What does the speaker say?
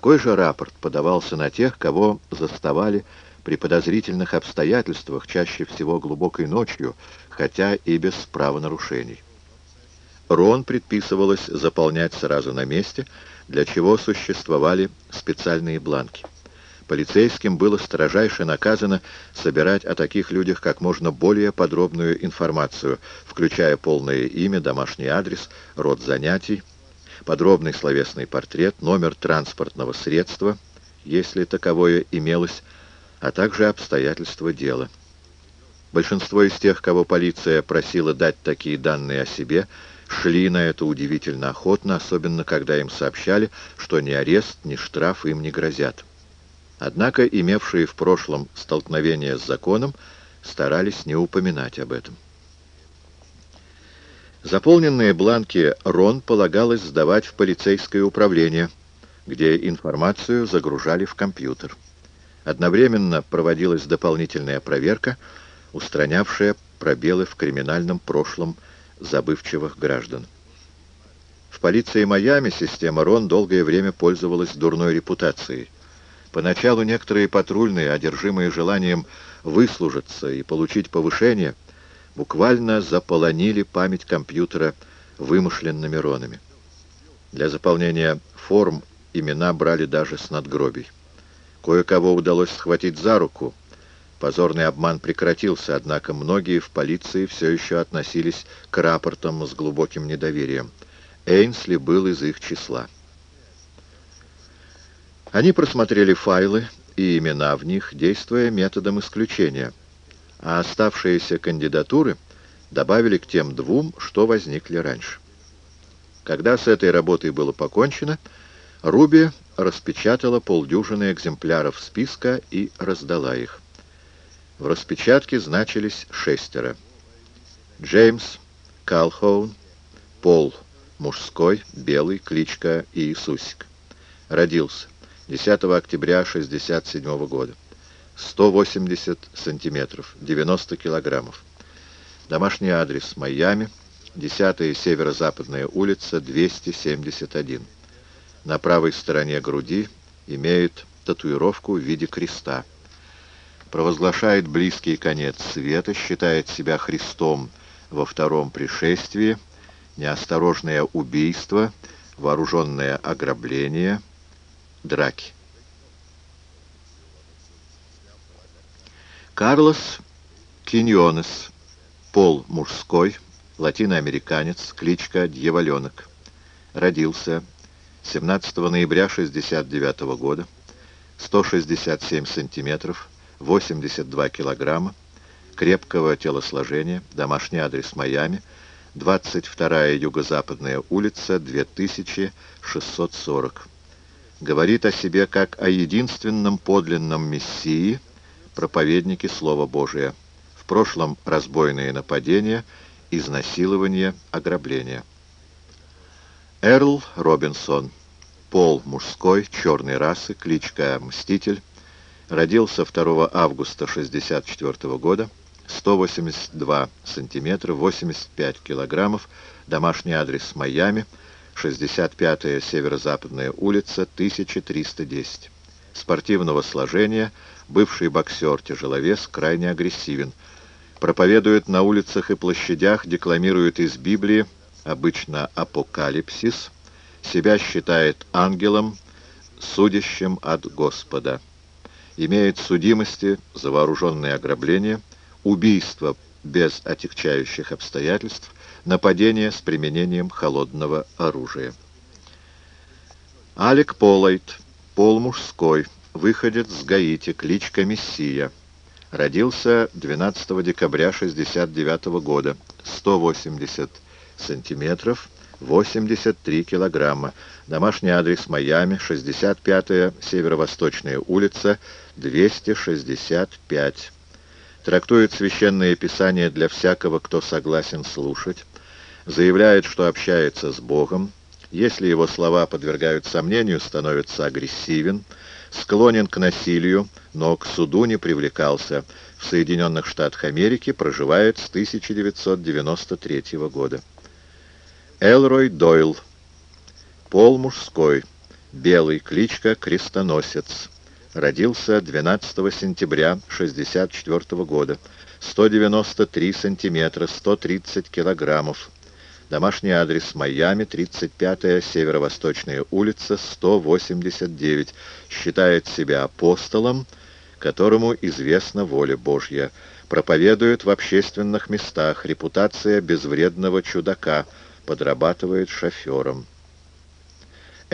Такой же рапорт подавался на тех, кого заставали при подозрительных обстоятельствах, чаще всего глубокой ночью, хотя и без правонарушений. Рон предписывалось заполнять сразу на месте, для чего существовали специальные бланки. Полицейским было строжайше наказано собирать о таких людях как можно более подробную информацию, включая полное имя, домашний адрес, род занятий, подробный словесный портрет, номер транспортного средства, если таковое имелось, а также обстоятельства дела. Большинство из тех, кого полиция просила дать такие данные о себе, шли на это удивительно охотно, особенно когда им сообщали, что ни арест, ни штраф им не грозят. Однако имевшие в прошлом столкновение с законом старались не упоминать об этом. Заполненные бланки РОН полагалось сдавать в полицейское управление, где информацию загружали в компьютер. Одновременно проводилась дополнительная проверка, устранявшая пробелы в криминальном прошлом забывчивых граждан. В полиции Майами система РОН долгое время пользовалась дурной репутацией. Поначалу некоторые патрульные, одержимые желанием выслужиться и получить повышение, буквально заполонили память компьютера вымышленными ронами. Для заполнения форм имена брали даже с надгробий. Кое-кого удалось схватить за руку. Позорный обман прекратился, однако многие в полиции все еще относились к рапортам с глубоким недоверием. Эйнсли был из их числа. Они просмотрели файлы и имена в них, действуя методом исключения, а оставшиеся кандидатуры добавили к тем двум, что возникли раньше. Когда с этой работой было покончено, Руби распечатала полдюжины экземпляров списка и раздала их. В распечатке значились шестеро. Джеймс Калхоун, Пол мужской, белый, кличка Иисусик. Родился 10 октября 67 года. 180 сантиметров, 90 килограммов. Домашний адрес Майами, 10 северо-западная улица, 271. На правой стороне груди имеет татуировку в виде креста. Провозглашает близкий конец света, считает себя Христом во втором пришествии, неосторожное убийство, вооруженное ограбление, драки. Карлос Киньонес, пол мужской, латиноамериканец, кличка Дьяволенок. Родился 17 ноября 1969 года, 167 сантиметров, 82 килограмма, крепкого телосложения, домашний адрес Майами, 22-я юго-западная улица, 2640. Говорит о себе как о единственном подлинном мессии, проповеднике Слова Божия. В прошлом разбойные нападения, изнасилование, ограбление. Эрл Робинсон. Пол мужской, черной расы, кличка Мститель. Родился 2 августа 1964 года. 182 сантиметра, 85 килограммов. Домашний адрес Майами. 65-я северо-западная улица, 1310. Спортивного сложения, бывший боксер-тяжеловес, крайне агрессивен. Проповедует на улицах и площадях, декламирует из Библии, обычно апокалипсис, себя считает ангелом, судящим от Господа. Имеет судимости за вооруженные ограбления, убийство без отягчающих обстоятельств, нападение с применением холодного оружия. Алек Полайт, пол мужской, выходит с Гаити, кличка Мессия. Родился 12 декабря 69 года, 180 сантиметров, 83 килограмма. Домашний адрес Майами, 65-я, Северо-Восточная улица, 265. Трактует священное писание для всякого, кто согласен слушать. Заявляет, что общается с Богом. Если его слова подвергают сомнению, становится агрессивен, склонен к насилию, но к суду не привлекался. В Соединенных Штатах Америки проживает с 1993 года. Элрой Дойл. Пол мужской. Белый, кличка Крестоносец. Родился 12 сентября 64 года. 193 сантиметра, 130 килограммов. Домашний адрес Майами, 35-я Северо-Восточная улица, 189. Считает себя апостолом, которому известна воля Божья. Проповедует в общественных местах, репутация безвредного чудака, подрабатывает шофером.